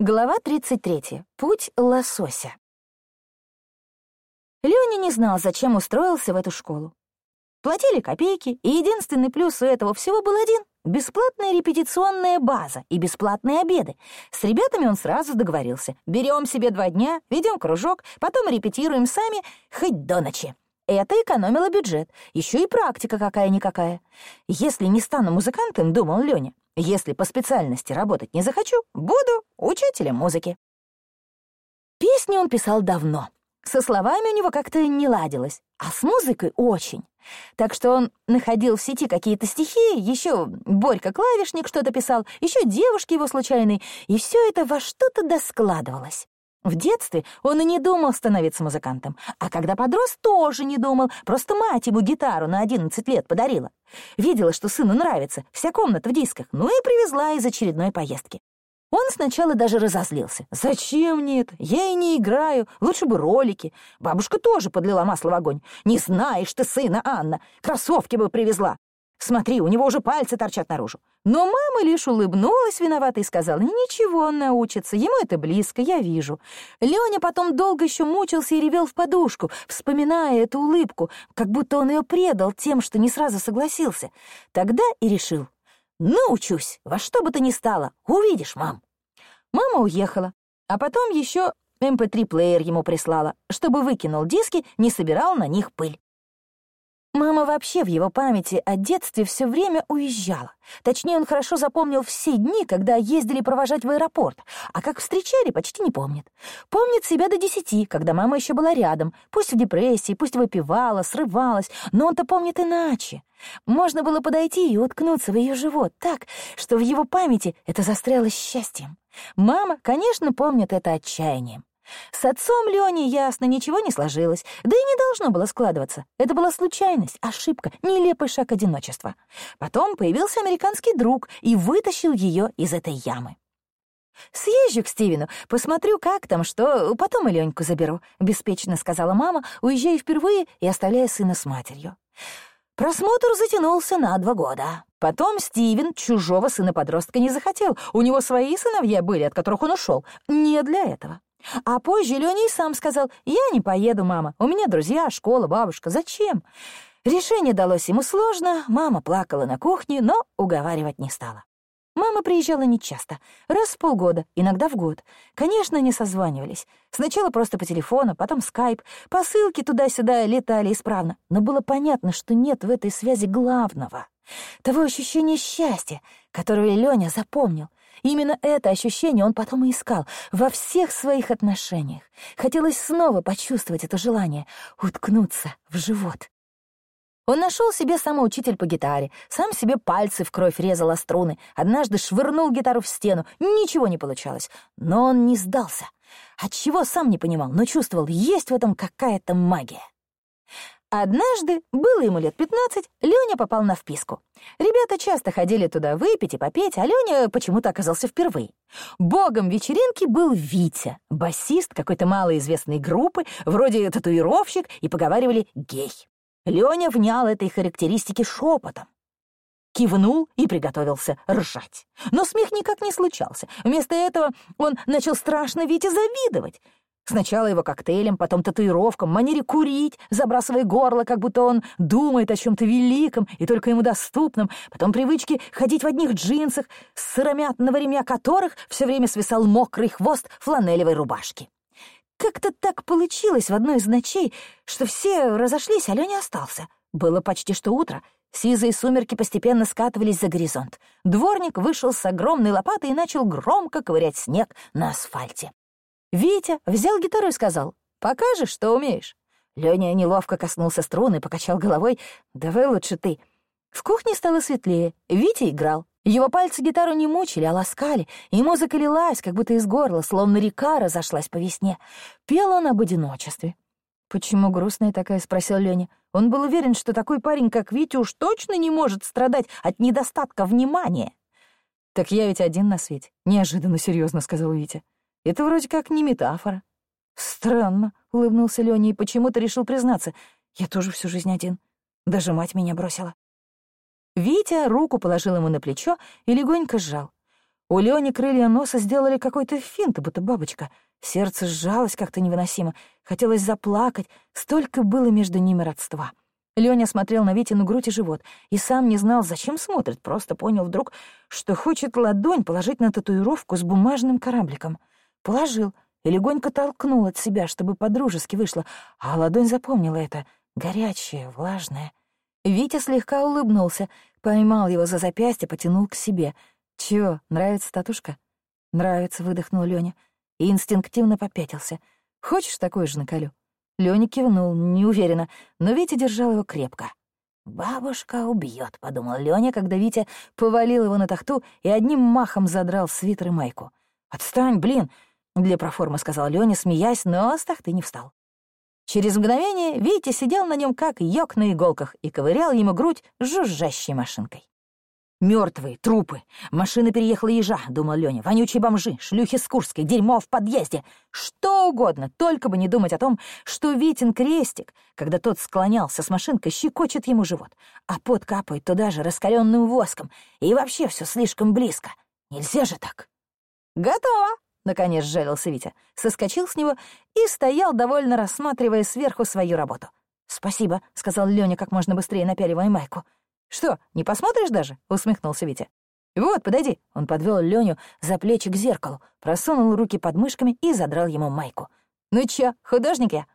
Глава 33. Путь лосося. Лёня не знал, зачем устроился в эту школу. Платили копейки, и единственный плюс у этого всего был один — бесплатная репетиционная база и бесплатные обеды. С ребятами он сразу договорился. Берем себе два дня, ведем кружок, потом репетируем сами, хоть до ночи. Это экономило бюджет, еще и практика какая-никакая. Если не стану музыкантом, думал Лёня, если по специальности работать не захочу, буду учителем музыки. Песни он писал давно. Со словами у него как-то не ладилось, а с музыкой очень. Так что он находил в сети какие-то стихи, еще Борька Клавишник что-то писал, еще девушки его случайные, и все это во что-то доскладывалось. В детстве он и не думал становиться музыкантом, а когда подрос, тоже не думал, просто мать ему гитару на 11 лет подарила. Видела, что сыну нравится, вся комната в дисках, ну и привезла из очередной поездки. Он сначала даже разозлился. «Зачем мне это? Я и не играю. Лучше бы ролики. Бабушка тоже подлила масло в огонь. Не знаешь ты сына, Анна. Кроссовки бы привезла. Смотри, у него уже пальцы торчат наружу. Но мама лишь улыбнулась виновата и сказала, ничего, он научится, ему это близко, я вижу. Леня потом долго еще мучился и ревел в подушку, вспоминая эту улыбку, как будто он ее предал тем, что не сразу согласился. Тогда и решил, научусь, во что бы то ни стало, увидишь, мам. Мама уехала, а потом еще MP3-плеер ему прислала, чтобы выкинул диски, не собирал на них пыль. Мама вообще в его памяти о детстве все время уезжала. Точнее, он хорошо запомнил все дни, когда ездили провожать в аэропорт, а как встречали, почти не помнит. Помнит себя до десяти, когда мама еще была рядом, пусть в депрессии, пусть выпивала, срывалась, но он-то помнит иначе. Можно было подойти и уткнуться в ее живот так, что в его памяти это застряло счастьем. Мама, конечно, помнит это отчаянием. С отцом Лёни, ясно, ничего не сложилось, да и не должно было складываться. Это была случайность, ошибка, нелепый шаг одиночества. Потом появился американский друг и вытащил её из этой ямы. «Съезжу к Стивену, посмотрю, как там, что, потом и Леньку заберу», — беспечно сказала мама, уезжая впервые и оставляя сына с матерью. Просмотр затянулся на два года. Потом Стивен чужого сына-подростка не захотел. У него свои сыновья были, от которых он ушел. Не для этого. А позже Леня и сам сказал, «Я не поеду, мама, у меня друзья, школа, бабушка, зачем?» Решение далось ему сложно, мама плакала на кухне, но уговаривать не стала. Мама приезжала нечасто, раз в полгода, иногда в год. Конечно, не созванивались. Сначала просто по телефону, потом скайп, посылки туда-сюда летали исправно. Но было понятно, что нет в этой связи главного — того ощущения счастья, которое Леня запомнил — Именно это ощущение он потом и искал во всех своих отношениях. Хотелось снова почувствовать это желание — уткнуться в живот. Он нашел себе самоучитель по гитаре, сам себе пальцы в кровь резал о струны, однажды швырнул гитару в стену, ничего не получалось. Но он не сдался. Отчего сам не понимал, но чувствовал, есть в этом какая-то магия. Однажды, было ему лет 15, Лёня попал на вписку. Ребята часто ходили туда выпить и попеть, а Лёня почему-то оказался впервые. Богом вечеринки был Витя, басист какой-то малоизвестной группы, вроде татуировщик, и поговаривали «гей». Лёня внял этой характеристики шепотом. Кивнул и приготовился ржать. Но смех никак не случался. Вместо этого он начал страшно Вите завидовать. Сначала его коктейлем, потом татуировкам, манере курить, забрасывая горло, как будто он думает о чем-то великом и только ему доступном, потом привычки ходить в одних джинсах, с сыромятного ремня которых все время свисал мокрый хвост фланелевой рубашки. Как-то так получилось в одной из ночей, что все разошлись, а Лёня остался. Было почти что утро. Сизые сумерки постепенно скатывались за горизонт. Дворник вышел с огромной лопатой и начал громко ковырять снег на асфальте. Витя взял гитару и сказал, «Покажешь, что умеешь?» Лёня неловко коснулся струны покачал головой, «Давай лучше ты». В кухне стало светлее, Витя играл. Его пальцы гитару не мучили, а ласкали, и музыка лилась, как будто из горла, словно река разошлась по весне. Пел он об одиночестве. «Почему грустная такая?» — спросил Лёня. Он был уверен, что такой парень, как Витя, уж точно не может страдать от недостатка внимания. «Так я ведь один на свете», — неожиданно серьезно сказал Витя. Это вроде как не метафора. Странно, улыбнулся Лёня и почему-то решил признаться. Я тоже всю жизнь один. Даже мать меня бросила. Витя руку положил ему на плечо и легонько сжал. У Лёни крылья носа сделали какой-то финт, будто бабочка. Сердце сжалось как-то невыносимо. Хотелось заплакать. Столько было между ними родства. Лёня смотрел на Витину грудь и живот и сам не знал, зачем смотрит, просто понял вдруг, что хочет ладонь положить на татуировку с бумажным корабликом. Положил и легонько толкнул от себя, чтобы по-дружески вышло, а ладонь запомнила это, горячее, влажное. Витя слегка улыбнулся, поймал его за запястье, потянул к себе. «Чего, нравится татушка?» «Нравится», — выдохнул Лёня и инстинктивно попятился. «Хочешь такой же наколю?» Лёня кивнул, неуверенно, но Витя держал его крепко. «Бабушка убьет, подумал Лёня, когда Витя повалил его на тахту и одним махом задрал свитер и майку. «Отстань, блин!» — для проформы сказал Лёня, смеясь, но с тахты не встал. Через мгновение Витя сидел на нем как йог на иголках и ковырял ему грудь жужжащей машинкой. Мертвые, трупы. Машина переехала ежа, думал Лёня. Вонючие бомжи, шлюхи с Курской, дерьмо в подъезде. Что угодно, только бы не думать о том, что Витин крестик, когда тот склонялся с машинкой, щекочет ему живот, а пот капает туда же раскаленным воском, и вообще все слишком близко. Нельзя же так. «Готово!» — наконец жалился Витя. Соскочил с него и стоял, довольно рассматривая сверху свою работу. «Спасибо», — сказал Лёня как можно быстрее напяливая майку. «Что, не посмотришь даже?» — усмехнулся Витя. «Вот, подойди». Он подвел Леню за плечи к зеркалу, просунул руки под мышками и задрал ему майку. «Ну чё, художник я?»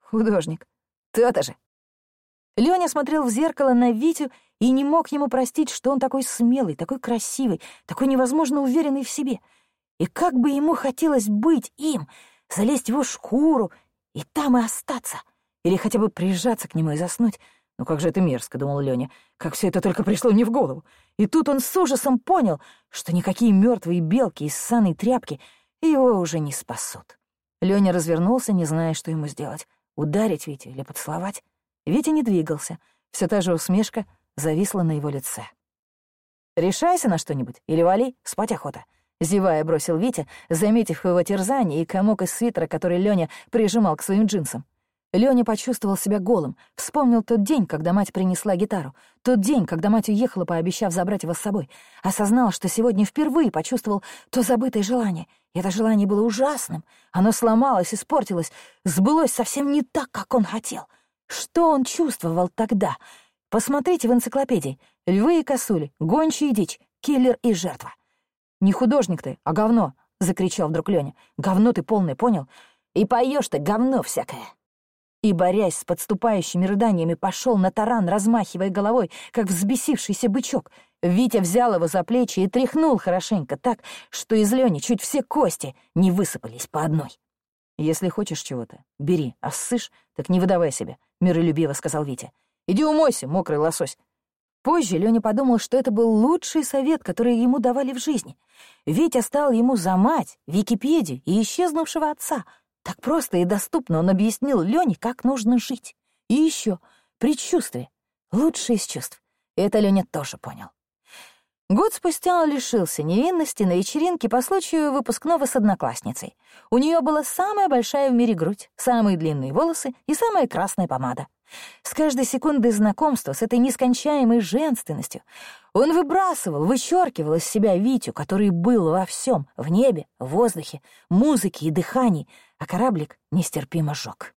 «Художник. То-то же». Лёня смотрел в зеркало на Витю и не мог ему простить, что он такой смелый, такой красивый, такой невозможно уверенный в себе. И как бы ему хотелось быть им, залезть в его шкуру и там и остаться, или хотя бы прижаться к нему и заснуть, «Ну как же это мерзко», — думал Лёня, «как все это только пришло не в голову». И тут он с ужасом понял, что никакие мертвые белки из ссаной тряпки его уже не спасут. Лёня развернулся, не зная, что ему сделать — ударить Витю или поцеловать. Витя не двигался, все та же усмешка зависла на его лице. «Решайся на что-нибудь или вали, спать охота», — зевая бросил Витя, заметив его терзание и комок из свитера, который Лёня прижимал к своим джинсам. Лёня почувствовал себя голым, вспомнил тот день, когда мать принесла гитару, тот день, когда мать уехала, пообещав забрать его с собой, осознал, что сегодня впервые почувствовал то забытое желание. Это желание было ужасным, оно сломалось, испортилось, сбылось совсем не так, как он хотел. Что он чувствовал тогда? Посмотрите в энциклопедии. Львы и косули, гончие дичь, киллер и жертва. «Не художник ты, а говно!» — закричал вдруг Лёня. «Говно ты полный, понял? И поешь ты говно всякое!» и, борясь с подступающими рыданиями, пошел на таран, размахивая головой, как взбесившийся бычок. Витя взял его за плечи и тряхнул хорошенько так, что из Лёни чуть все кости не высыпались по одной. «Если хочешь чего-то, бери, а ссышь, так не выдавай себя», — миролюбиво сказал Витя. «Иди умойся, мокрый лосось». Позже Лёня подумал, что это был лучший совет, который ему давали в жизни. Витя стал ему за мать, Википедию и исчезнувшего отца — так просто и доступно он объяснил Лене, как нужно жить. И еще предчувствие. Лучшее из чувств. Это Леня тоже понял. Год спустя он лишился невинности на вечеринке по случаю выпускного с одноклассницей. У нее была самая большая в мире грудь, самые длинные волосы и самая красная помада. С каждой секундой знакомства с этой нескончаемой женственностью он выбрасывал, вычеркивал из себя Витю, который был во всем — в небе, в воздухе, музыке и дыхании, а кораблик нестерпимо жёг.